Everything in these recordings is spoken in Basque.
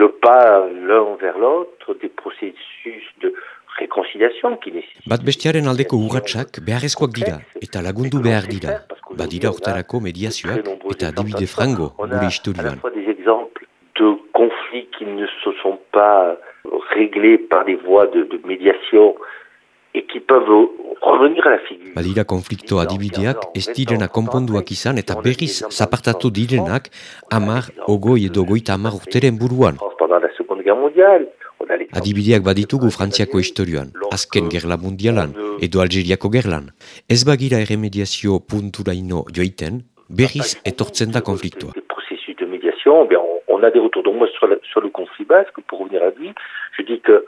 le pas l'un vers l'autre des processus de réconciliation qui nécessitent. Bat bestiaren aldeko urratsak beharrezkoak dira eta lagundu behar dira. Badira hortarako mediazioak eta adibide frango gure historioan. des exemples de conflits qui ne se sont pas réglés par des voies de, de médiation et qui peuvent Badira konflikto adibideak ez direna konponduak izan eta berriz zapartatu direnak amar, ogoi edo goita amar urteren buruan. Adibideak baditugu Frantziako historioan, azken gerla mundialan edo Algeriako gerlan. Ez bagira erremediazio punturaino joiten, berriz etortzen da konfliktua. eh on, a des retours. Donc moi, sur, la- sur le conflit basque, pour revenir à lui, je dis que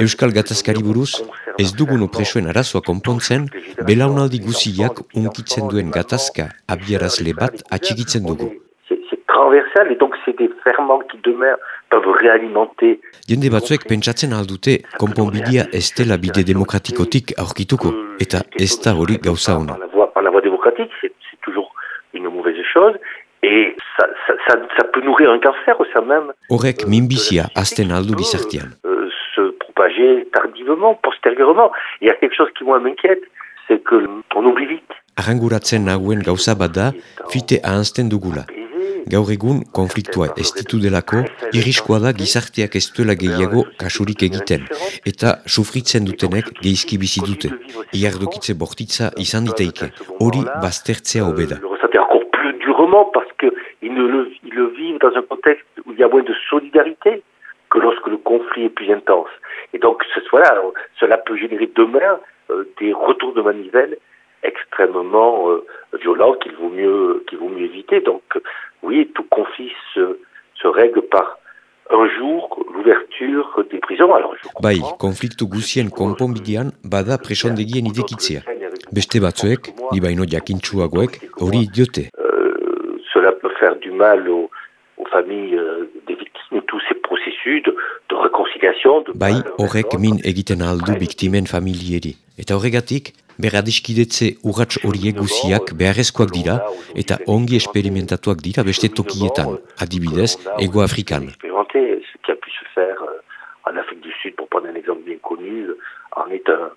Euskal gatazkari buruz, ez dugun opresoen arazoa konpontzen, belaunaldi guziak unkitzen duen gatazka abiarazle bat atxikitzen dugu. Transversal et donc c'est des ferments qui demain peuvent réalimenter Jende batzuek pentsatzen aldute konponbidea ez dela bide demokratikotik aurkituko, eta ez da hori gauza ona. par la voie démocratique, c'est c'est toujours une mauvaise chose. Et ça, ça, ça, ça peut nourrir un cancer au sein même. Horrek minbizia azten aldu gizartean. Propager tardivement, postérieurement. Il y a quelque chose qui moi m'inquiète, c'est que on oublie vite. Arranguratzen nagoen gauza bat da, fite ahazten dugula. Gaur egun konfliktua ez ditu delako, irriskoa da gizarteak ez duela gehiago kasurik egiten, eta sufritzen dutenek geizki bizi dute. Iardokitze bortitza izan diteike, hori baztertzea durement parce qu'ils le, ils le vivent dans un contexte où il y a moins de solidarité conflit est plus intense. Et donc, ce, voilà, cela peut générer demain euh, des retours de manivelle extrêmement euh, violents qu'il vaut mieux qu'il vaut mieux éviter. Donc, oui, tout conflit se, se règle par un jour l'ouverture des prisons. Alors. Bai, konfliktu guzien konponbidean bada presondegien idekitzea. Beste batzuek, ni baino jakintsuagoek, hori diote. Euh, cela peut faire du mal aux, aux familles euh, des victimes, tous ces processus. De Bai, horrek min egiten aldu biktimen familieri. Eta horregatik, berradiskidetze urrats horiek guziak beharrezkoak dira eta ongi esperimentatuak dira beste tokietan, adibidez, Ego Afrikan. Euh, en Afrique du Sud, pour prendre un exemple bien connu, en est un,